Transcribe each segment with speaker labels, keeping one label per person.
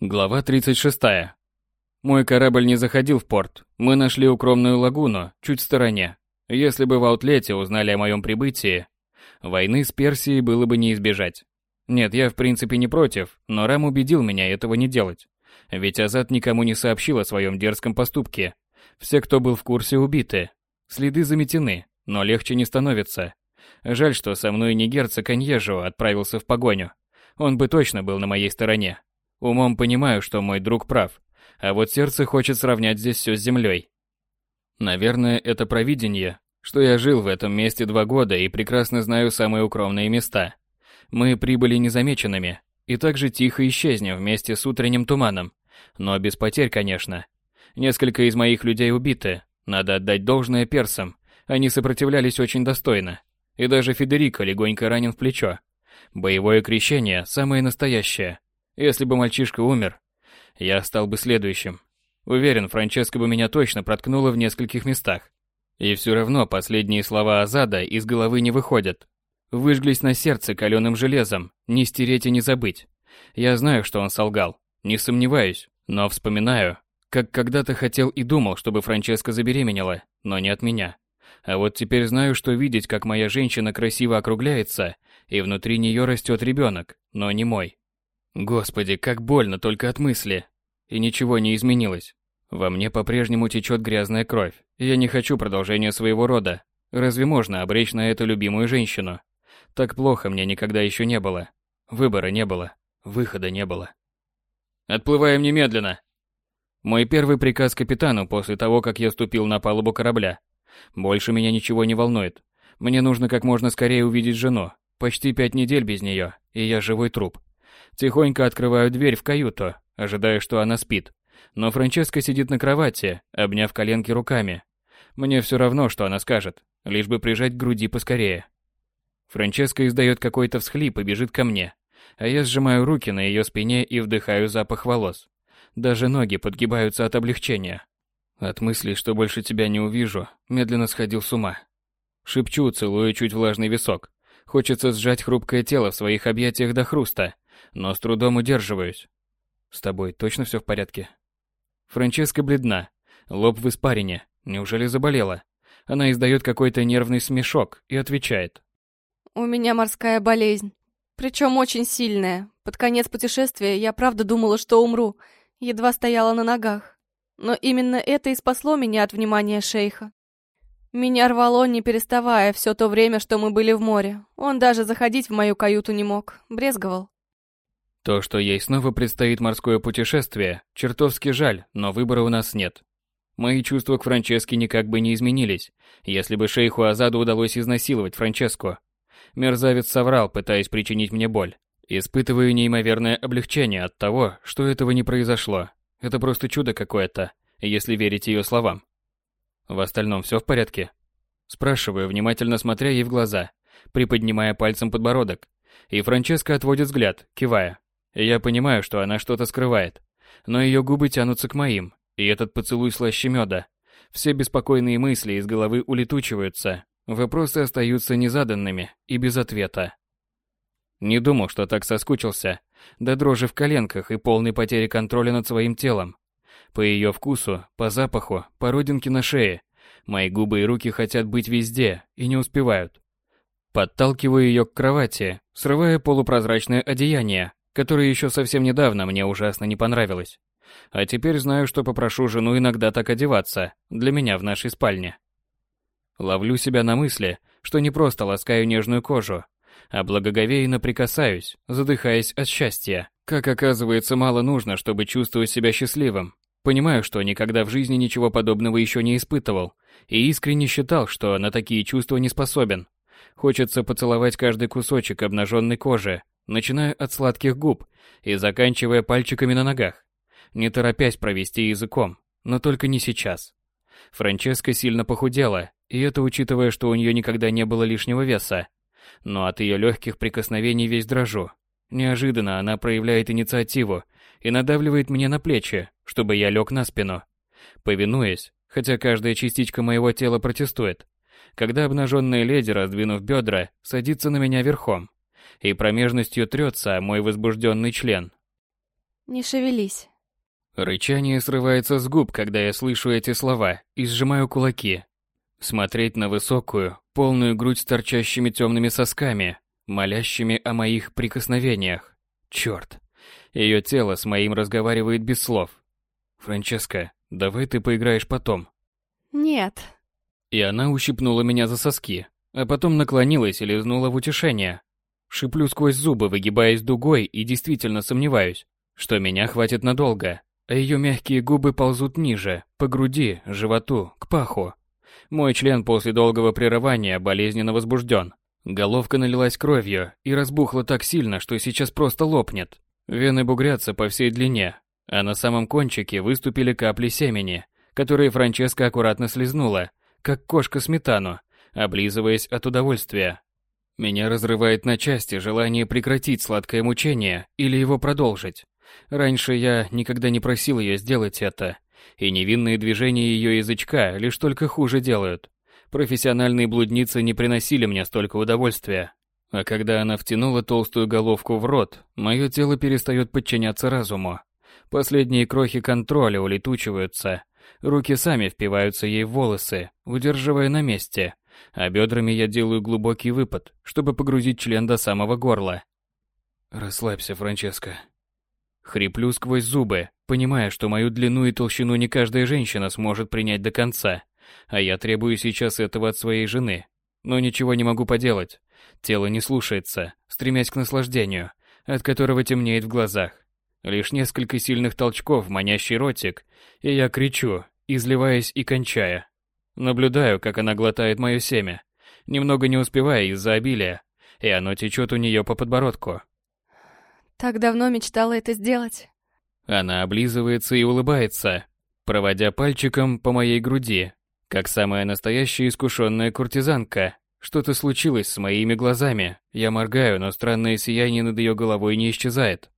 Speaker 1: Глава 36. Мой корабль не заходил в порт. Мы нашли укромную лагуну, чуть в стороне. Если бы в аутлете узнали о моем прибытии, войны с Персией было бы не избежать. Нет, я в принципе не против, но Рам убедил меня этого не делать. Ведь Азат никому не сообщил о своем дерзком поступке. Все, кто был в курсе, убиты. Следы заметены, но легче не становится. Жаль, что со мной не герцог Аньежо отправился в погоню. Он бы точно был на моей стороне. Умом понимаю, что мой друг прав, а вот сердце хочет сравнять здесь все с землей. Наверное, это провидение, что я жил в этом месте два года и прекрасно знаю самые укромные места. Мы прибыли незамеченными и также тихо исчезнем вместе с утренним туманом, но без потерь, конечно. Несколько из моих людей убиты, надо отдать должное персам, они сопротивлялись очень достойно. И даже Федерико легонько ранен в плечо. Боевое крещение самое настоящее. Если бы мальчишка умер, я стал бы следующим. Уверен, Франческа бы меня точно проткнула в нескольких местах. И все равно последние слова Азада из головы не выходят. Выжглись на сердце каленым железом, не стереть и не забыть. Я знаю, что он солгал, не сомневаюсь, но вспоминаю, как когда-то хотел и думал, чтобы Франческа забеременела, но не от меня. А вот теперь знаю, что видеть, как моя женщина красиво округляется, и внутри нее растет ребенок, но не мой. Господи, как больно только от мысли. И ничего не изменилось. Во мне по-прежнему течет грязная кровь. Я не хочу продолжения своего рода. Разве можно обречь на эту любимую женщину? Так плохо мне никогда еще не было. Выбора не было. Выхода не было. Отплываем немедленно. Мой первый приказ капитану после того, как я ступил на палубу корабля. Больше меня ничего не волнует. Мне нужно как можно скорее увидеть жену. Почти пять недель без нее, и я живой труп. Тихонько открываю дверь в каюту, ожидая, что она спит. Но Франческа сидит на кровати, обняв коленки руками. Мне все равно, что она скажет, лишь бы прижать к груди поскорее. Франческа издает какой-то всхлип и бежит ко мне, а я сжимаю руки на ее спине и вдыхаю запах волос. Даже ноги подгибаются от облегчения. От мысли, что больше тебя не увижу, медленно сходил с ума. Шепчу, целую чуть влажный висок. Хочется сжать хрупкое тело в своих объятиях до хруста, но с трудом удерживаюсь. С тобой точно все в порядке? Франческа бледна, лоб в испарине. Неужели заболела? Она издает какой-то нервный смешок и отвечает.
Speaker 2: У меня морская болезнь. Причем очень сильная. Под конец путешествия я правда думала, что умру. Едва стояла на ногах. Но именно это и спасло меня от внимания шейха. Меня рвало, не переставая, все то время, что мы были в море. Он даже заходить в мою каюту не мог, брезговал.
Speaker 1: То, что ей снова предстоит морское путешествие, чертовски жаль, но выбора у нас нет. Мои чувства к Франческе никак бы не изменились, если бы шейху Азаду удалось изнасиловать Франческу. Мерзавец соврал, пытаясь причинить мне боль. Испытываю неимоверное облегчение от того, что этого не произошло. Это просто чудо какое-то, если верить ее словам. В остальном все в порядке? Спрашиваю, внимательно смотря ей в глаза, приподнимая пальцем подбородок. И Франческа отводит взгляд, кивая. Я понимаю, что она что-то скрывает, но ее губы тянутся к моим, и этот поцелуй слаще меда. Все беспокойные мысли из головы улетучиваются, вопросы остаются незаданными и без ответа. Не думал, что так соскучился, до дрожи в коленках и полной потери контроля над своим телом. По ее вкусу, по запаху, по родинке на шее, мои губы и руки хотят быть везде и не успевают. Подталкиваю ее к кровати, срывая полупрозрачное одеяние, которое еще совсем недавно мне ужасно не понравилось. А теперь знаю, что попрошу жену иногда так одеваться, для меня в нашей спальне. Ловлю себя на мысли, что не просто ласкаю нежную кожу, а благоговейно прикасаюсь, задыхаясь от счастья. Как оказывается, мало нужно, чтобы чувствовать себя счастливым. Понимаю, что никогда в жизни ничего подобного еще не испытывал, и искренне считал, что на такие чувства не способен. Хочется поцеловать каждый кусочек обнаженной кожи, начиная от сладких губ и заканчивая пальчиками на ногах, не торопясь провести языком, но только не сейчас. Франческа сильно похудела, и это учитывая, что у нее никогда не было лишнего веса. Но от ее легких прикосновений весь дрожу. Неожиданно она проявляет инициативу и надавливает мне на плечи, чтобы я лег на спину. Повинуясь, хотя каждая частичка моего тела протестует, когда обнаженная леди, раздвинув бедра, садится на меня верхом и промежностью трется мой возбужденный член.
Speaker 2: Не шевелись.
Speaker 1: Рычание срывается с губ, когда я слышу эти слова, и сжимаю кулаки. Смотреть на высокую, полную грудь с торчащими темными сосками, молящими о моих прикосновениях. Черт. Ее тело с моим разговаривает без слов. «Франческа, давай ты поиграешь потом».
Speaker 2: Нет.
Speaker 1: И она ущипнула меня за соски, а потом наклонилась и лизнула в утешение. Шиплю сквозь зубы, выгибаясь дугой и действительно сомневаюсь, что меня хватит надолго, а ее мягкие губы ползут ниже, по груди, животу, к паху. Мой член после долгого прерывания болезненно возбужден. Головка налилась кровью и разбухла так сильно, что сейчас просто лопнет. Вены бугрятся по всей длине, а на самом кончике выступили капли семени, которые Франческа аккуратно слезнула, как кошка сметану, облизываясь от удовольствия. Меня разрывает на части желание прекратить сладкое мучение или его продолжить. Раньше я никогда не просил ее сделать это, и невинные движения ее язычка лишь только хуже делают. Профессиональные блудницы не приносили мне столько удовольствия. А когда она втянула толстую головку в рот, мое тело перестает подчиняться разуму. Последние крохи контроля улетучиваются, руки сами впиваются ей в волосы, удерживая на месте, а бедрами я делаю глубокий выпад, чтобы погрузить член до самого горла. «Расслабься, Франческа». Хриплю сквозь зубы, понимая, что мою длину и толщину не каждая женщина сможет принять до конца, а я требую сейчас этого от своей жены. Но ничего не могу поделать. Тело не слушается, стремясь к наслаждению, от которого темнеет в глазах. Лишь несколько сильных толчков манящий ротик, и я кричу, изливаясь и кончая. Наблюдаю, как она глотает мое семя, немного не успевая из-за обилия, и оно течет у нее по подбородку.
Speaker 2: Так давно мечтала это сделать.
Speaker 1: Она облизывается и улыбается, проводя пальчиком по моей груди, как самая настоящая искушенная куртизанка. Что-то случилось с моими глазами. Я моргаю, но странное сияние над ее головой не исчезает.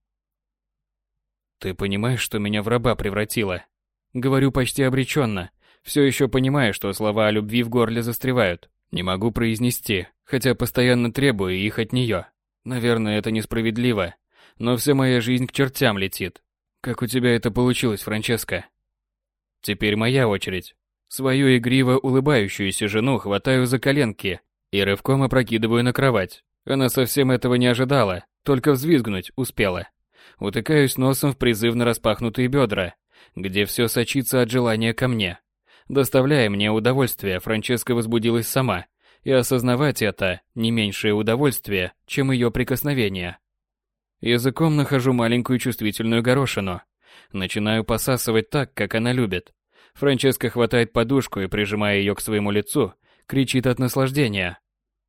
Speaker 1: Ты понимаешь, что меня в раба превратило? Говорю почти обреченно, все еще понимая, что слова о любви в горле застревают. Не могу произнести, хотя постоянно требую их от нее. Наверное, это несправедливо, но вся моя жизнь к чертям летит. Как у тебя это получилось, Франческа? Теперь моя очередь. Свою игриво улыбающуюся жену хватаю за коленки и рывком опрокидываю на кровать. Она совсем этого не ожидала, только взвизгнуть успела. Утыкаюсь носом в призывно распахнутые бедра, где все сочится от желания ко мне. Доставляя мне удовольствие, Франческа возбудилась сама, и осознавать это не меньшее удовольствие, чем ее прикосновение. Языком нахожу маленькую чувствительную горошину. Начинаю посасывать так, как она любит. Франческа хватает подушку и, прижимая ее к своему лицу, кричит от наслаждения.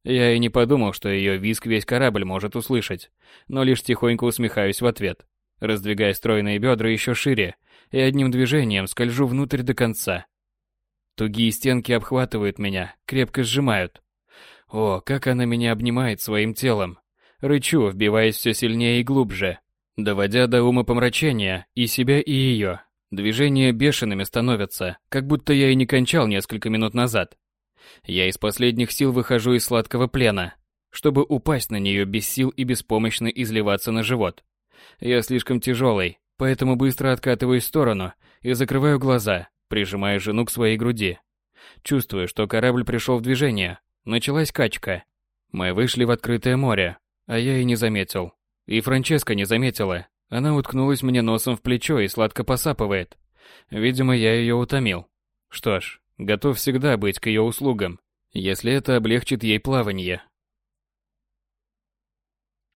Speaker 1: Я и не подумал, что ее визг весь корабль может услышать, но лишь тихонько усмехаюсь в ответ, раздвигая стройные бедра еще шире и одним движением скольжу внутрь до конца. Тугие стенки обхватывают меня, крепко сжимают. О, как она меня обнимает своим телом. Рычу, вбиваясь все сильнее и глубже, доводя до ума помрачения и себя, и ее. Движения бешеными становятся, как будто я и не кончал несколько минут назад. Я из последних сил выхожу из сладкого плена, чтобы упасть на нее без сил и беспомощно изливаться на живот. Я слишком тяжелый, поэтому быстро откатываюсь в сторону и закрываю глаза, прижимая жену к своей груди. Чувствую, что корабль пришел в движение. Началась качка. Мы вышли в открытое море, а я и не заметил. И Франческа не заметила. Она уткнулась мне носом в плечо и сладко посапывает. Видимо, я ее утомил. Что ж, готов всегда быть к ее услугам, если это облегчит ей плавание.